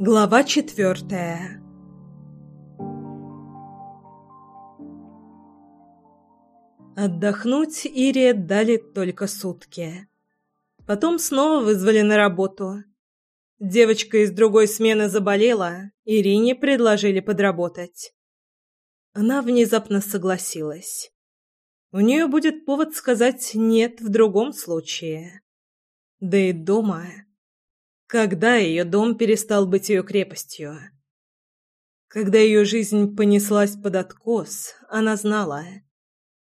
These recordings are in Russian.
Глава четвертая Отдохнуть Ире дали только сутки. Потом снова вызвали на работу. Девочка из другой смены заболела, Ирине предложили подработать. Она внезапно согласилась. У нее будет повод сказать «нет» в другом случае. Да и дома. Когда ее дом перестал быть ее крепостью? Когда ее жизнь понеслась под откос, она знала.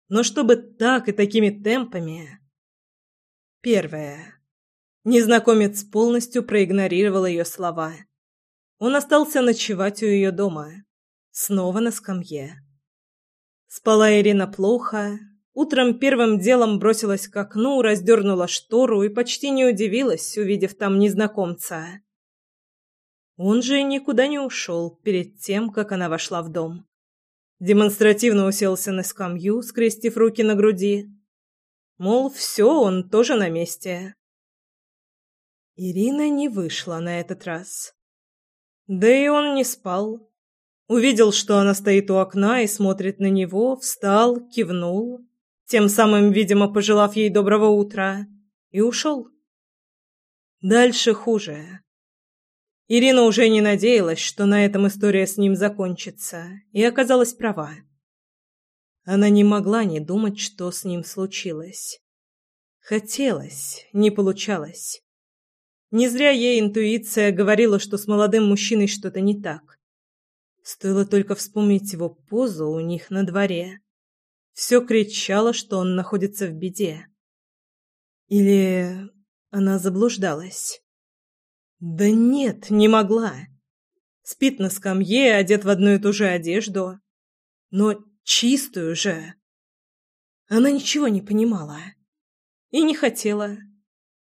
Но чтобы так и такими темпами... Первое. Незнакомец полностью проигнорировал ее слова. Он остался ночевать у ее дома. Снова на скамье. Спала Ирина плохо, Утром первым делом бросилась к окну, раздернула штору и почти не удивилась, увидев там незнакомца. Он же никуда не ушел перед тем, как она вошла в дом. Демонстративно уселся на скамью, скрестив руки на груди. Мол, все, он тоже на месте. Ирина не вышла на этот раз. Да и он не спал. Увидел, что она стоит у окна и смотрит на него, встал, кивнул тем самым, видимо, пожелав ей доброго утра, и ушел. Дальше хуже. Ирина уже не надеялась, что на этом история с ним закончится, и оказалась права. Она не могла не думать, что с ним случилось. Хотелось, не получалось. Не зря ей интуиция говорила, что с молодым мужчиной что-то не так. Стоило только вспомнить его позу у них на дворе все кричало, что он находится в беде. Или она заблуждалась? Да нет, не могла. Спит на скамье, одет в одну и ту же одежду. Но чистую же. Она ничего не понимала. И не хотела.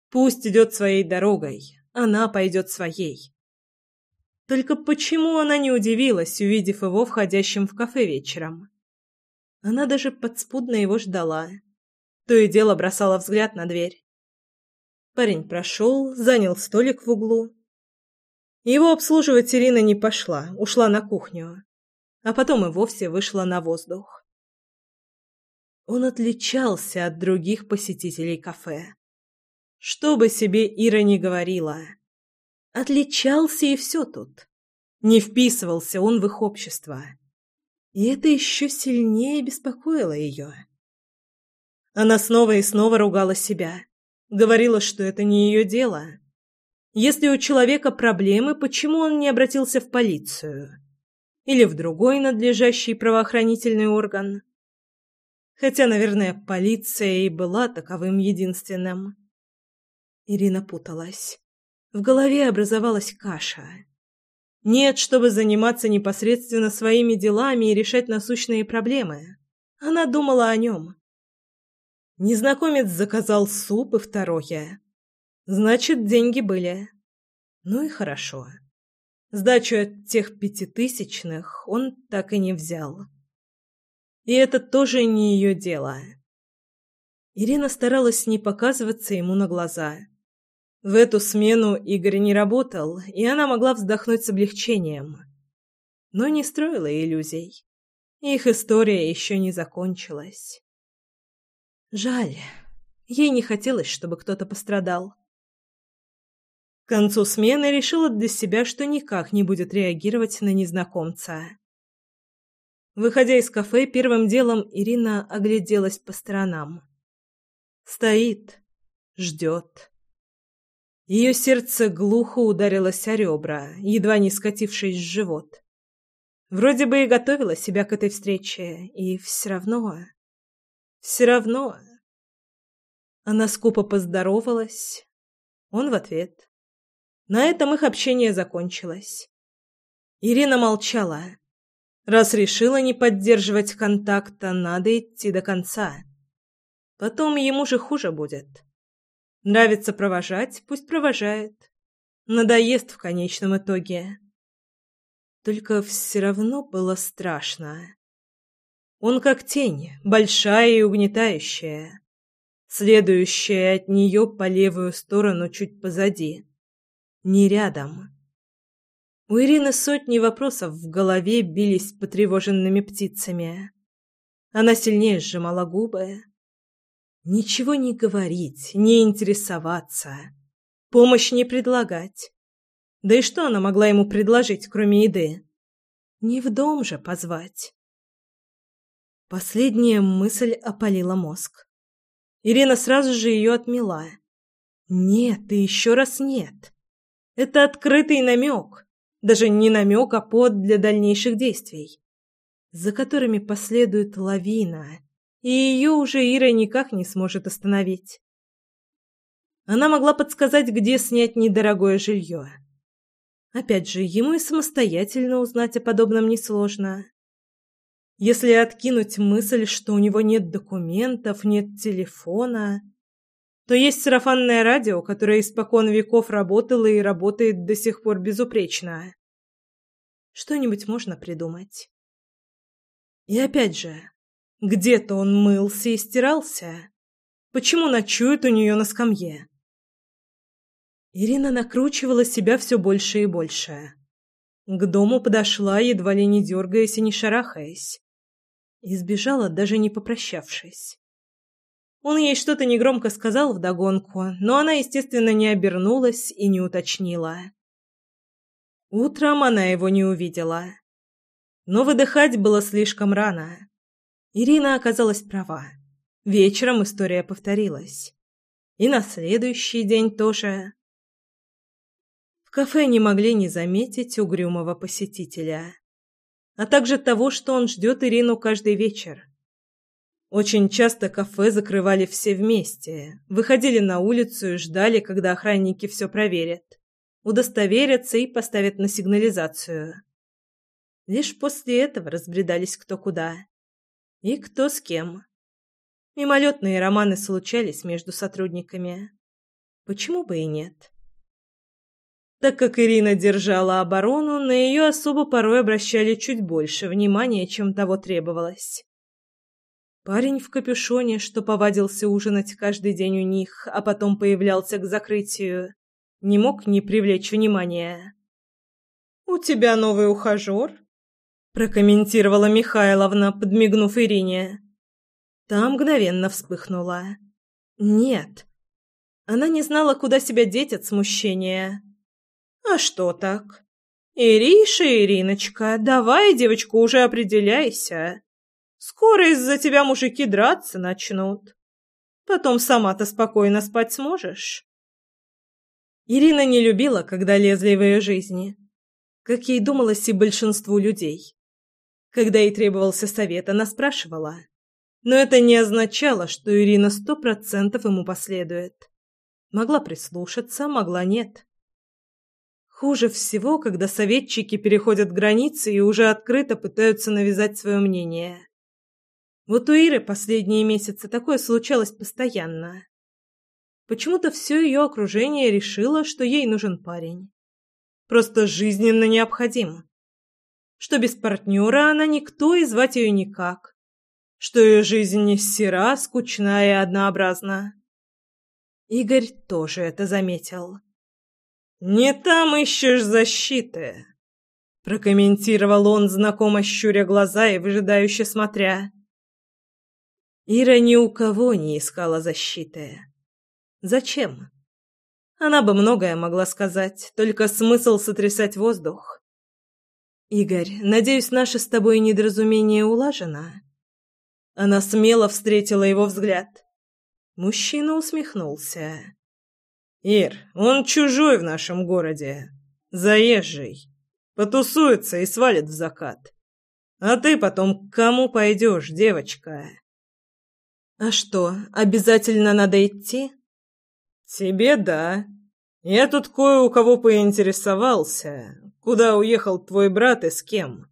Пусть идет своей дорогой, она пойдет своей. Только почему она не удивилась, увидев его входящим в кафе вечером? Она даже подспудно его ждала. То и дело бросала взгляд на дверь. Парень прошел, занял столик в углу. Его обслуживать Ирина не пошла, ушла на кухню. А потом и вовсе вышла на воздух. Он отличался от других посетителей кафе. Что бы себе Ира ни говорила. Отличался и все тут. Не вписывался он в их общество. И это еще сильнее беспокоило ее. Она снова и снова ругала себя. Говорила, что это не ее дело. Если у человека проблемы, почему он не обратился в полицию? Или в другой надлежащий правоохранительный орган? Хотя, наверное, полиция и была таковым единственным. Ирина путалась. В голове образовалась каша. Нет, чтобы заниматься непосредственно своими делами и решать насущные проблемы. Она думала о нем. Незнакомец заказал суп и второе. Значит, деньги были. Ну и хорошо. Сдачу от тех пятитысячных он так и не взял. И это тоже не ее дело. Ирина старалась не показываться ему на глаза. В эту смену Игорь не работал, и она могла вздохнуть с облегчением. Но не строила иллюзий. Их история еще не закончилась. Жаль. Ей не хотелось, чтобы кто-то пострадал. К концу смены решила для себя, что никак не будет реагировать на незнакомца. Выходя из кафе, первым делом Ирина огляделась по сторонам. Стоит, ждет. Ее сердце глухо ударилось о ребра, едва не скатившись в живот. Вроде бы и готовила себя к этой встрече, и все равно... Все равно... Она скупо поздоровалась. Он в ответ. На этом их общение закончилось. Ирина молчала. Раз решила не поддерживать контакта, надо идти до конца. Потом ему же хуже будет. Нравится провожать, пусть провожает. Надоест в конечном итоге. Только все равно было страшно. Он как тень, большая и угнетающая, следующая от нее по левую сторону чуть позади. Не рядом. У Ирины сотни вопросов в голове бились потревоженными птицами. Она сильнее сжимала губы. Ничего не говорить, не интересоваться, помощь не предлагать. Да и что она могла ему предложить, кроме еды? Не в дом же позвать. Последняя мысль опалила мозг. Ирина сразу же ее отмела. Нет и еще раз нет. Это открытый намек. Даже не намек, а под для дальнейших действий, за которыми последует лавина, и ее уже Ира никак не сможет остановить. Она могла подсказать, где снять недорогое жилье. Опять же, ему и самостоятельно узнать о подобном несложно. Если откинуть мысль, что у него нет документов, нет телефона, то есть сарафанное радио, которое испокон веков работало и работает до сих пор безупречно. Что-нибудь можно придумать. И опять же, где-то он мылся и стирался. Почему ночует у нее на скамье? Ирина накручивала себя все больше и больше. К дому подошла, едва ли не дергаясь и не шарахаясь. И сбежала, даже не попрощавшись. Он ей что-то негромко сказал вдогонку, но она, естественно, не обернулась и не уточнила. Утром она его не увидела. Но выдыхать было слишком рано. Ирина оказалась права. Вечером история повторилась. И на следующий день тоже. В кафе не могли не заметить угрюмого посетителя. А также того, что он ждет Ирину каждый вечер. Очень часто кафе закрывали все вместе, выходили на улицу и ждали, когда охранники все проверят, удостоверятся и поставят на сигнализацию. Лишь после этого разбредались кто куда и кто с кем. Мимолетные романы случались между сотрудниками. Почему бы и нет? Так как Ирина держала оборону, на ее особо порой обращали чуть больше внимания, чем того требовалось. Парень в капюшоне, что повадился ужинать каждый день у них, а потом появлялся к закрытию, не мог не привлечь внимания. «У тебя новый ухажер?» Прокомментировала Михайловна, подмигнув Ирине. Та мгновенно вспыхнула. «Нет». Она не знала, куда себя деть от смущения. «А что так?» «Ириша, Ириночка, давай, девочка, уже определяйся. Скоро из-за тебя мужики драться начнут. Потом сама-то спокойно спать сможешь. Ирина не любила, когда лезли в ее жизни, как ей думалось и большинству людей. Когда ей требовался совет, она спрашивала. Но это не означало, что Ирина сто процентов ему последует. Могла прислушаться, могла нет. Хуже всего, когда советчики переходят границы и уже открыто пытаются навязать свое мнение. Вот у Иры последние месяцы такое случалось постоянно. Почему-то все ее окружение решило, что ей нужен парень. Просто жизненно необходим. Что без партнера она никто и звать ее никак. Что ее жизнь не сера, скучна и однообразна. Игорь тоже это заметил. «Не там ищешь защиты», — прокомментировал он, знакомо щуря глаза и выжидающе смотря. Ира ни у кого не искала защиты. Зачем? Она бы многое могла сказать, только смысл сотрясать воздух. Игорь, надеюсь, наше с тобой недоразумение улажено. Она смело встретила его взгляд. Мужчина усмехнулся. Ир, он чужой в нашем городе, заезжий. Потусуется и свалит в закат. А ты потом к кому пойдешь, девочка? А что, обязательно надо идти? Тебе да. Я тут кое у кого поинтересовался, куда уехал твой брат и с кем.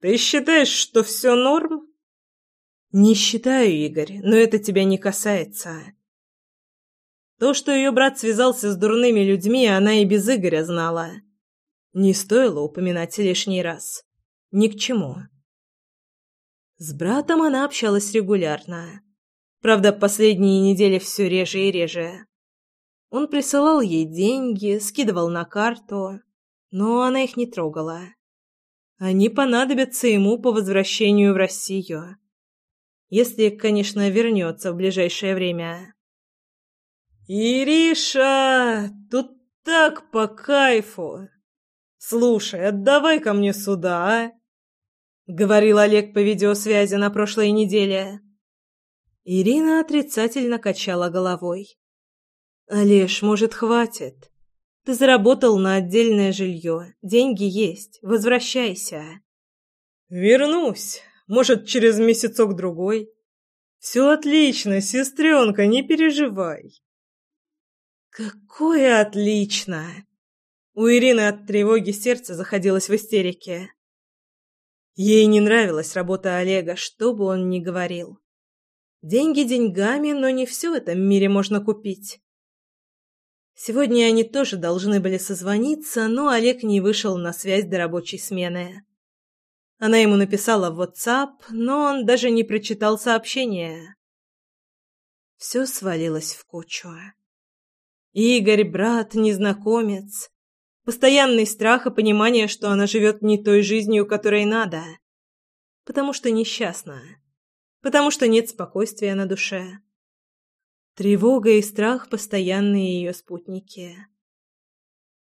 Ты считаешь, что все норм? Не считаю, Игорь, но это тебя не касается. То, что ее брат связался с дурными людьми, она и без Игоря знала. Не стоило упоминать лишний раз. Ни к чему. С братом она общалась регулярно. Правда, последние недели все реже и реже. Он присылал ей деньги, скидывал на карту. Но она их не трогала. Они понадобятся ему по возвращению в Россию. Если, конечно, вернется в ближайшее время. «Ириша, тут так по кайфу! Слушай, отдавай ко мне сюда, а?» — говорил Олег по видеосвязи на прошлой неделе. Ирина отрицательно качала головой. «Олеж, может, хватит? Ты заработал на отдельное жилье, деньги есть, возвращайся». «Вернусь, может, через месяцок-другой». «Все отлично, сестренка, не переживай». «Какое отлично!» У Ирины от тревоги сердце заходилось в истерике. Ей не нравилась работа Олега, что бы он ни говорил. Деньги деньгами, но не все в этом мире можно купить. Сегодня они тоже должны были созвониться, но Олег не вышел на связь до рабочей смены. Она ему написала в WhatsApp, но он даже не прочитал сообщение. Все свалилось в кучу. Игорь, брат, незнакомец. Постоянный страх и понимание, что она живет не той жизнью, которой надо. Потому что несчастна потому что нет спокойствия на душе. Тревога и страх — постоянные ее спутники.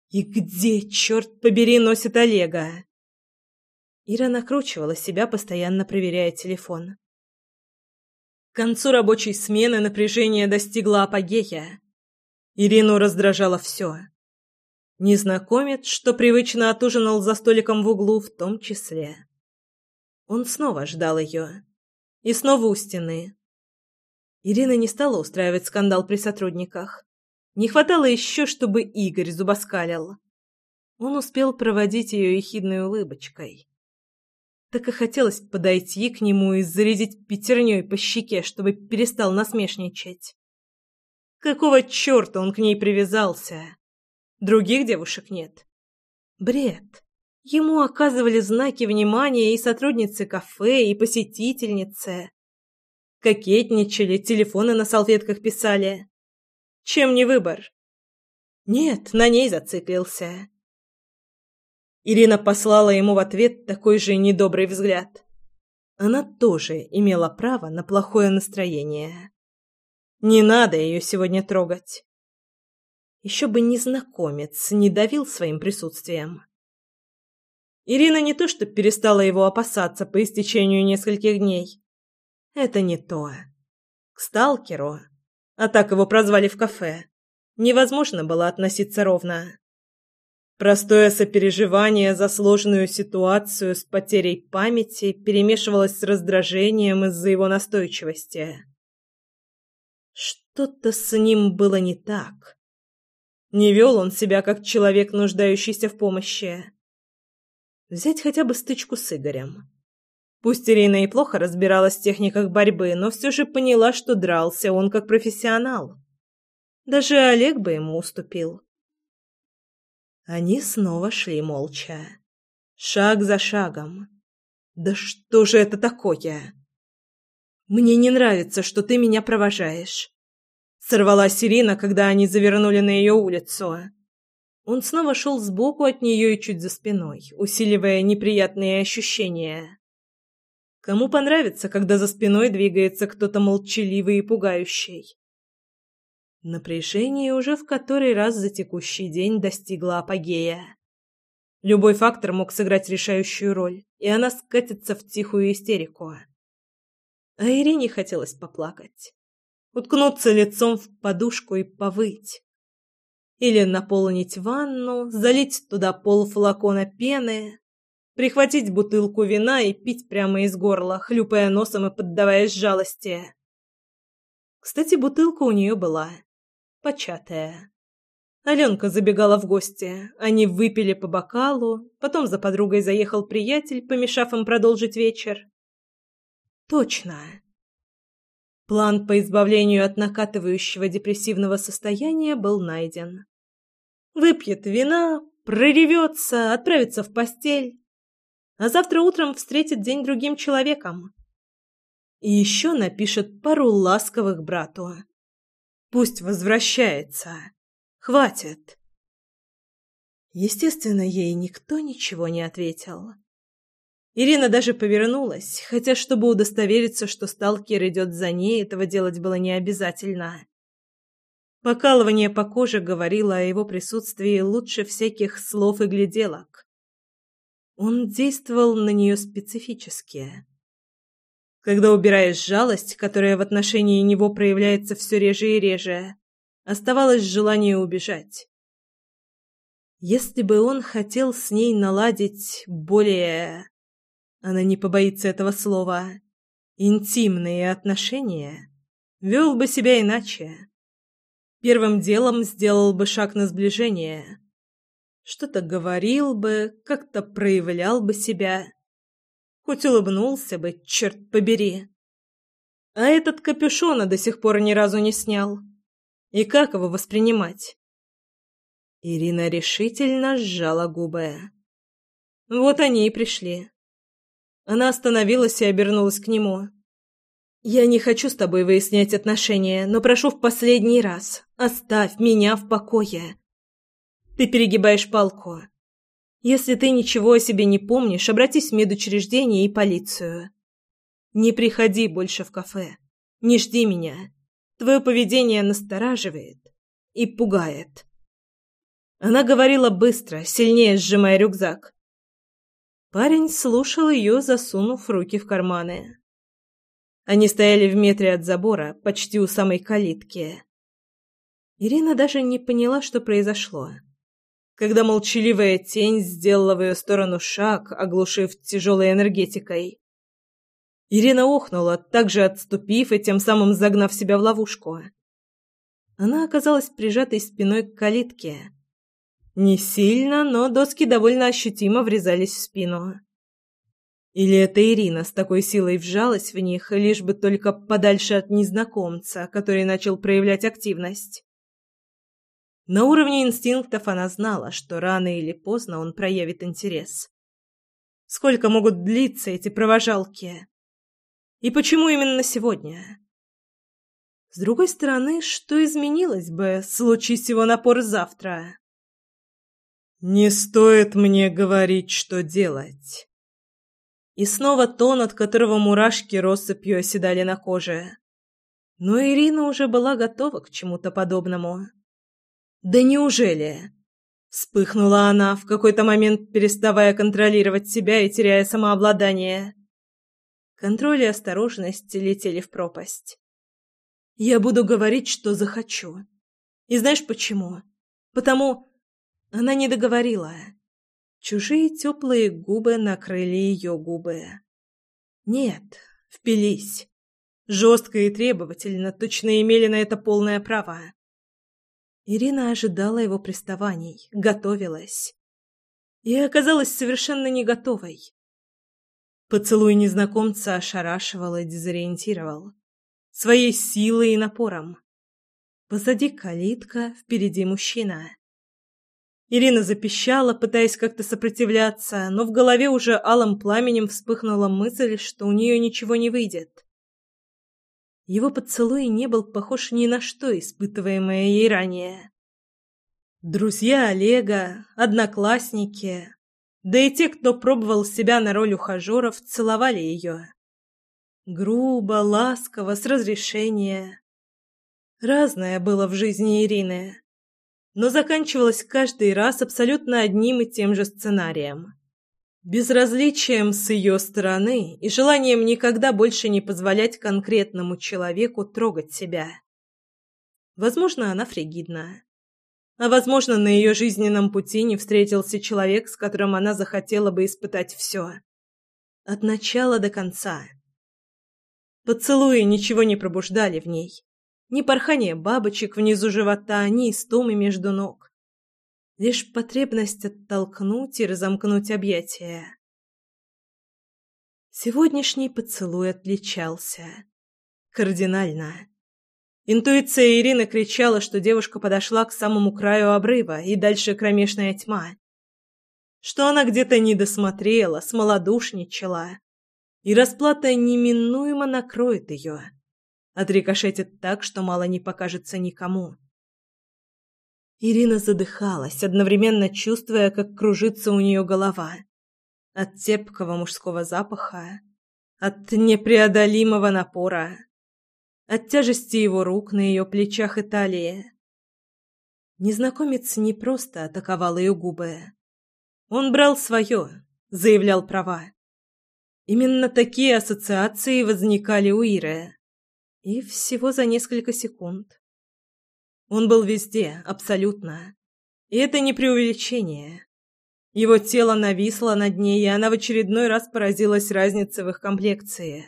И где, черт побери, носит Олега? Ира накручивала себя, постоянно проверяя телефон. К концу рабочей смены напряжение достигло апогея. Ирину раздражало все. Незнакомец, что привычно отужинал за столиком в углу, в том числе. Он снова ждал ее. И снова у стены. Ирина не стала устраивать скандал при сотрудниках. Не хватало еще, чтобы Игорь зубоскалил. Он успел проводить ее ехидной улыбочкой. Так и хотелось подойти к нему и зарядить пятерней по щеке, чтобы перестал насмешничать. Какого черта он к ней привязался? Других девушек нет. Бред. Ему оказывали знаки внимания и сотрудницы кафе, и посетительницы. Кокетничали, телефоны на салфетках писали. Чем не выбор? Нет, на ней зациклился. Ирина послала ему в ответ такой же недобрый взгляд. Она тоже имела право на плохое настроение. Не надо ее сегодня трогать. Еще бы незнакомец не давил своим присутствием. Ирина не то что перестала его опасаться по истечению нескольких дней. Это не то. К сталкеру, а так его прозвали в кафе, невозможно было относиться ровно. Простое сопереживание за сложную ситуацию с потерей памяти перемешивалось с раздражением из-за его настойчивости. Что-то с ним было не так. Не вел он себя как человек, нуждающийся в помощи. Взять хотя бы стычку с Игорем. Пусть Ирина и плохо разбиралась в техниках борьбы, но все же поняла, что дрался он как профессионал. Даже Олег бы ему уступил. Они снова шли молча. Шаг за шагом. «Да что же это такое?» «Мне не нравится, что ты меня провожаешь», — сорвалась Ирина, когда они завернули на ее улицу. Он снова шел сбоку от нее и чуть за спиной, усиливая неприятные ощущения. Кому понравится, когда за спиной двигается кто-то молчаливый и пугающий? Напряжение уже в который раз за текущий день достигло апогея. Любой фактор мог сыграть решающую роль, и она скатится в тихую истерику. А Ирине хотелось поплакать, уткнуться лицом в подушку и повыть. Или наполнить ванну, залить туда полфлакона пены, прихватить бутылку вина и пить прямо из горла, хлюпая носом и поддаваясь жалости. Кстати, бутылка у нее была. Початая. Аленка забегала в гости. Они выпили по бокалу, потом за подругой заехал приятель, помешав им продолжить вечер. Точно. План по избавлению от накатывающего депрессивного состояния был найден. Выпьет вина, проревется, отправится в постель, а завтра утром встретит день другим человеком. И еще напишет пару ласковых брату. Пусть возвращается. Хватит. Естественно, ей никто ничего не ответил. Ирина даже повернулась, хотя, чтобы удостовериться, что сталкер идет за ней, этого делать было не обязательно. Покалывание по коже говорило о его присутствии лучше всяких слов и гляделок. Он действовал на нее специфически. Когда убираешь жалость, которая в отношении него проявляется все реже и реже, оставалось желание убежать. Если бы он хотел с ней наладить более... Она не побоится этого слова. Интимные отношения. Вел бы себя иначе. Первым делом сделал бы шаг на сближение. Что-то говорил бы, как-то проявлял бы себя. Хоть улыбнулся бы, черт побери. А этот капюшона до сих пор ни разу не снял. И как его воспринимать? Ирина решительно сжала губы. Вот они и пришли. Она остановилась и обернулась к нему. «Я не хочу с тобой выяснять отношения, но прошу в последний раз, оставь меня в покое. Ты перегибаешь палку. Если ты ничего о себе не помнишь, обратись в медучреждение и полицию. Не приходи больше в кафе. Не жди меня. Твое поведение настораживает и пугает». Она говорила быстро, сильнее сжимая рюкзак. Парень слушал ее, засунув руки в карманы. Они стояли в метре от забора, почти у самой калитки. Ирина даже не поняла, что произошло. Когда молчаливая тень сделала в ее сторону шаг, оглушив тяжелой энергетикой. Ирина охнула, также отступив и тем самым загнав себя в ловушку. Она оказалась прижатой спиной к калитке, не сильно, но доски довольно ощутимо врезались в спину. Или это Ирина с такой силой вжалась в них, лишь бы только подальше от незнакомца, который начал проявлять активность. На уровне инстинктов она знала, что рано или поздно он проявит интерес. Сколько могут длиться эти провожалки? И почему именно сегодня? С другой стороны, что изменилось бы, случись его напор завтра? «Не стоит мне говорить, что делать». И снова тон, от которого мурашки россыпью оседали на коже. Но Ирина уже была готова к чему-то подобному. «Да неужели?» Вспыхнула она, в какой-то момент переставая контролировать себя и теряя самообладание. Контроль и осторожность летели в пропасть. «Я буду говорить, что захочу. И знаешь почему? Потому она не договорила. Чужие теплые губы накрыли ее губы. Нет, впились. Жестко и требовательно, точно имели на это полное право. Ирина ожидала его приставаний, готовилась. И оказалась совершенно не готовой. Поцелуй незнакомца ошарашивал и дезориентировал. Своей силой и напором. Позади калитка, впереди мужчина. Ирина запищала, пытаясь как-то сопротивляться, но в голове уже алым пламенем вспыхнула мысль, что у нее ничего не выйдет. Его поцелуй не был похож ни на что, испытываемое ей ранее. Друзья Олега, одноклассники, да и те, кто пробовал себя на роль ухажеров, целовали ее. Грубо, ласково, с разрешения. Разное было в жизни Ирины но заканчивалась каждый раз абсолютно одним и тем же сценарием. Безразличием с ее стороны и желанием никогда больше не позволять конкретному человеку трогать себя. Возможно, она фригидна. А возможно, на ее жизненном пути не встретился человек, с которым она захотела бы испытать все. От начала до конца. Поцелуи ничего не пробуждали в ней ни порхание бабочек внизу живота, ни истомы между ног. Лишь потребность оттолкнуть и разомкнуть объятия. Сегодняшний поцелуй отличался. Кардинально. Интуиция Ирины кричала, что девушка подошла к самому краю обрыва, и дальше кромешная тьма. Что она где-то не досмотрела, смолодушничала, и расплата неминуемо накроет ее отрикошетит так, что мало не покажется никому. Ирина задыхалась, одновременно чувствуя, как кружится у нее голова. От тепкого мужского запаха, от непреодолимого напора, от тяжести его рук на ее плечах и талии. Незнакомец не просто атаковал ее губы. Он брал свое, заявлял права. Именно такие ассоциации возникали у Иры. И всего за несколько секунд. Он был везде, абсолютно. И это не преувеличение. Его тело нависло над ней, и она в очередной раз поразилась разнице в их комплекции.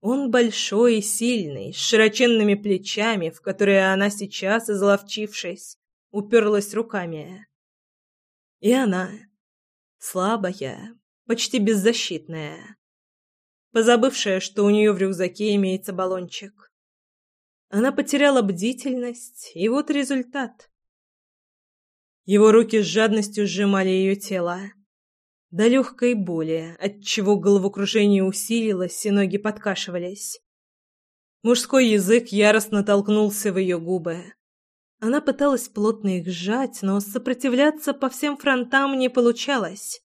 Он большой и сильный, с широченными плечами, в которые она сейчас, изловчившись, уперлась руками. И она, слабая, почти беззащитная, позабывшая, что у нее в рюкзаке имеется баллончик. Она потеряла бдительность, и вот результат. Его руки с жадностью сжимали ее тело. До легкой боли, отчего головокружение усилилось и ноги подкашивались. Мужской язык яростно толкнулся в ее губы. Она пыталась плотно их сжать, но сопротивляться по всем фронтам не получалось.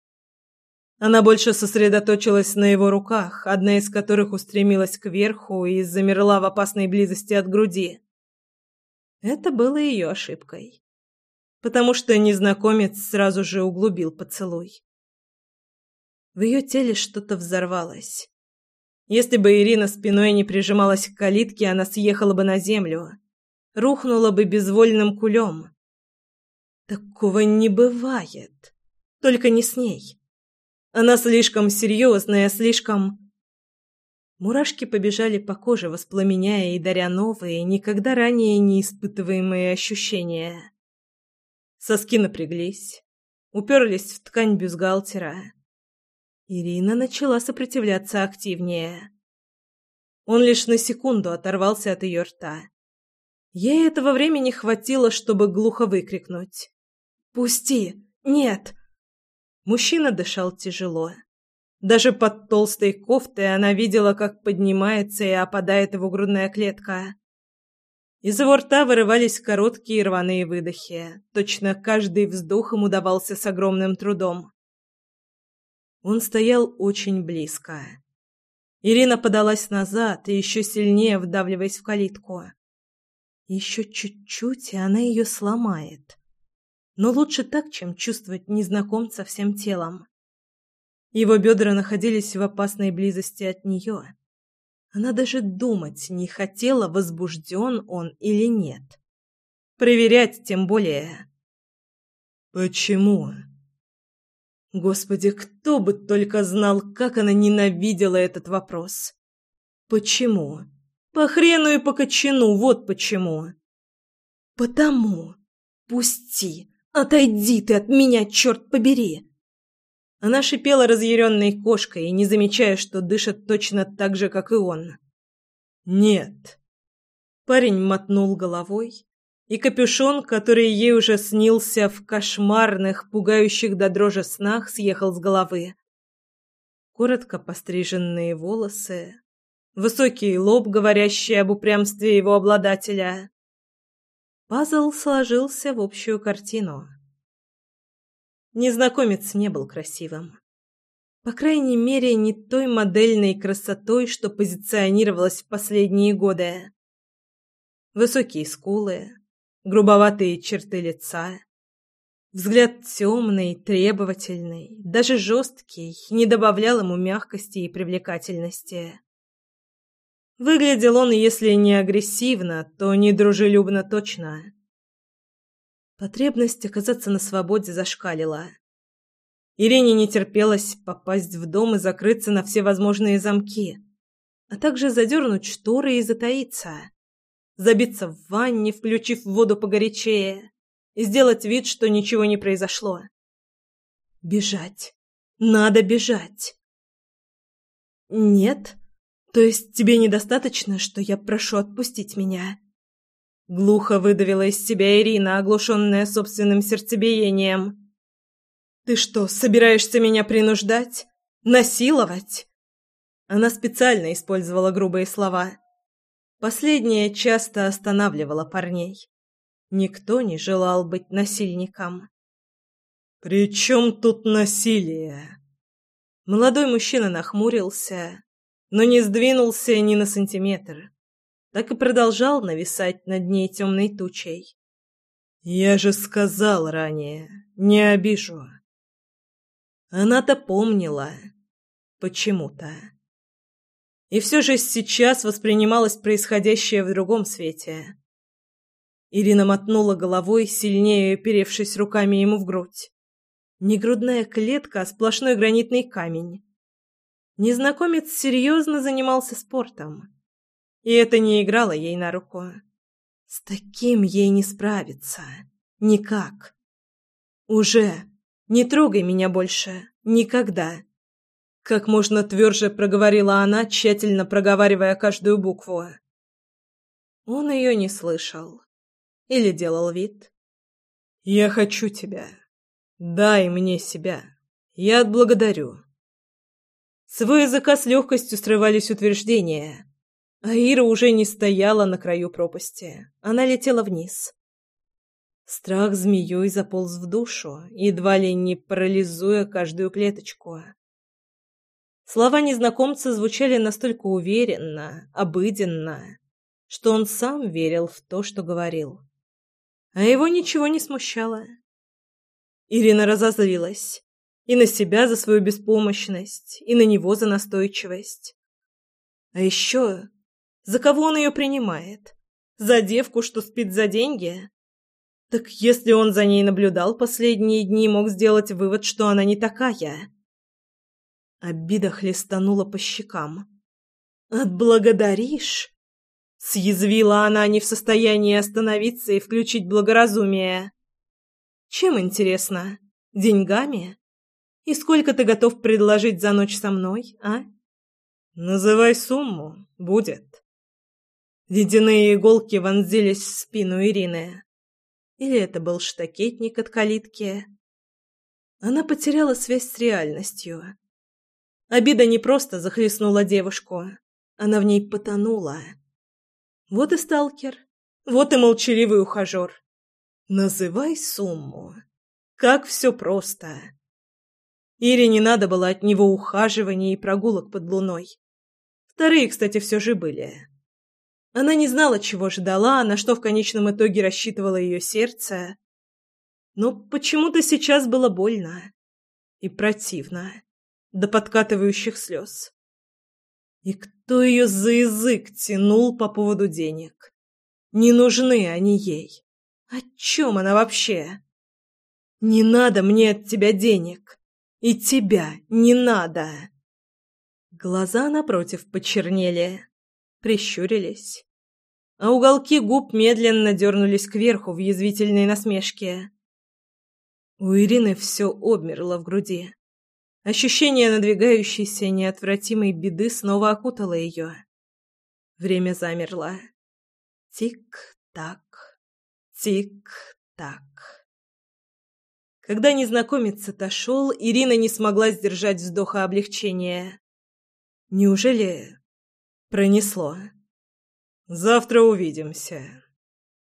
Она больше сосредоточилась на его руках, одна из которых устремилась кверху и замерла в опасной близости от груди. Это было ее ошибкой, потому что незнакомец сразу же углубил поцелуй. В ее теле что-то взорвалось. Если бы Ирина спиной не прижималась к калитке, она съехала бы на землю, рухнула бы безвольным кулем. Такого не бывает, только не с ней. Она слишком серьезная, слишком... Мурашки побежали по коже, воспламеняя и даря новые, никогда ранее не испытываемые ощущения. Соски напряглись, уперлись в ткань бюстгальтера. Ирина начала сопротивляться активнее. Он лишь на секунду оторвался от ее рта. Ей этого времени хватило, чтобы глухо выкрикнуть. «Пусти! Нет! Мужчина дышал тяжело. Даже под толстой кофтой она видела, как поднимается и опадает его грудная клетка. Из его рта вырывались короткие рваные выдохи. Точно каждый вздох ему давался с огромным трудом. Он стоял очень близко. Ирина подалась назад и еще сильнее вдавливаясь в калитку. Еще чуть-чуть, и она ее сломает но лучше так, чем чувствовать незнакомца всем телом. Его бедра находились в опасной близости от нее. Она даже думать не хотела, возбужден он или нет. Проверять тем более. Почему? Господи, кто бы только знал, как она ненавидела этот вопрос. Почему? По хрену и по кочану, вот почему. Потому. Пусти. «Отойди ты от меня, черт побери!» Она шипела разъяренной кошкой, не замечая, что дышит точно так же, как и он. «Нет». Парень мотнул головой, и капюшон, который ей уже снился в кошмарных, пугающих до дрожи снах, съехал с головы. Коротко постриженные волосы, высокий лоб, говорящий об упрямстве его обладателя, Пазл сложился в общую картину. Незнакомец не был красивым. По крайней мере, не той модельной красотой, что позиционировалась в последние годы. Высокие скулы, грубоватые черты лица, взгляд темный, требовательный, даже жесткий, не добавлял ему мягкости и привлекательности. Выглядел он, если не агрессивно, то недружелюбно точно. Потребность оказаться на свободе зашкалила. Ирине не терпелось попасть в дом и закрыться на все возможные замки, а также задернуть шторы и затаиться. Забиться в ванне, включив воду погорячее, и сделать вид, что ничего не произошло. Бежать. Надо бежать. Нет. То есть тебе недостаточно, что я прошу отпустить меня? Глухо выдавила из себя Ирина, оглушенная собственным сердцебиением. Ты что, собираешься меня принуждать? Насиловать? Она специально использовала грубые слова. Последнее часто останавливало парней. Никто не желал быть насильником. «При чем тут насилие?» Молодой мужчина нахмурился, но не сдвинулся ни на сантиметр. Так и продолжал нависать над ней темной тучей. «Я же сказал ранее, не обижу». Она-то помнила. Почему-то. И все же сейчас воспринималось происходящее в другом свете. Ирина мотнула головой, сильнее оперевшись руками ему в грудь. Не грудная клетка, а сплошной гранитный камень. Незнакомец серьезно занимался спортом. И это не играло ей на руку. С таким ей не справиться. Никак. Уже. Не трогай меня больше. Никогда. Как можно тверже проговорила она, тщательно проговаривая каждую букву. Он ее не слышал. Или делал вид. «Я хочу тебя. Дай мне себя. Я отблагодарю. С языка с легкостью срывались утверждения. А Ира уже не стояла на краю пропасти. Она летела вниз. Страх змеей заполз в душу, едва ли не парализуя каждую клеточку. Слова незнакомца звучали настолько уверенно, обыденно, что он сам верил в то, что говорил. А его ничего не смущало. Ирина разозлилась. И на себя за свою беспомощность, и на него за настойчивость. А еще, за кого он ее принимает? За девку, что спит за деньги? Так если он за ней наблюдал последние дни, мог сделать вывод, что она не такая. Обида хлестанула по щекам. «Отблагодаришь?» Съязвила она не в состоянии остановиться и включить благоразумие. Чем интересно? Деньгами? И сколько ты готов предложить за ночь со мной, а? Называй сумму, будет. Ледяные иголки вонзились в спину Ирины. Или это был штакетник от калитки? Она потеряла связь с реальностью. Обида не просто захлестнула девушку, она в ней потонула. Вот и сталкер, вот и молчаливый ухажер. Называй сумму. Как все просто. Ире не надо было от него ухаживаний и прогулок под луной. Вторые, кстати, все же были. Она не знала, чего ждала, на что в конечном итоге рассчитывало ее сердце. Но почему-то сейчас было больно и противно, до подкатывающих слез. И кто ее за язык тянул по поводу денег? Не нужны они ей. О чем она вообще? Не надо мне от тебя денег. И тебя не надо. Глаза напротив почернели, прищурились, а уголки губ медленно дернулись кверху в язвительной насмешке. У Ирины все обмерло в груди. Ощущение надвигающейся неотвратимой беды снова окутало ее. Время замерло. Тик-так. Тик-так. Когда незнакомец отошел, Ирина не смогла сдержать вздоха облегчения. Неужели пронесло? Завтра увидимся.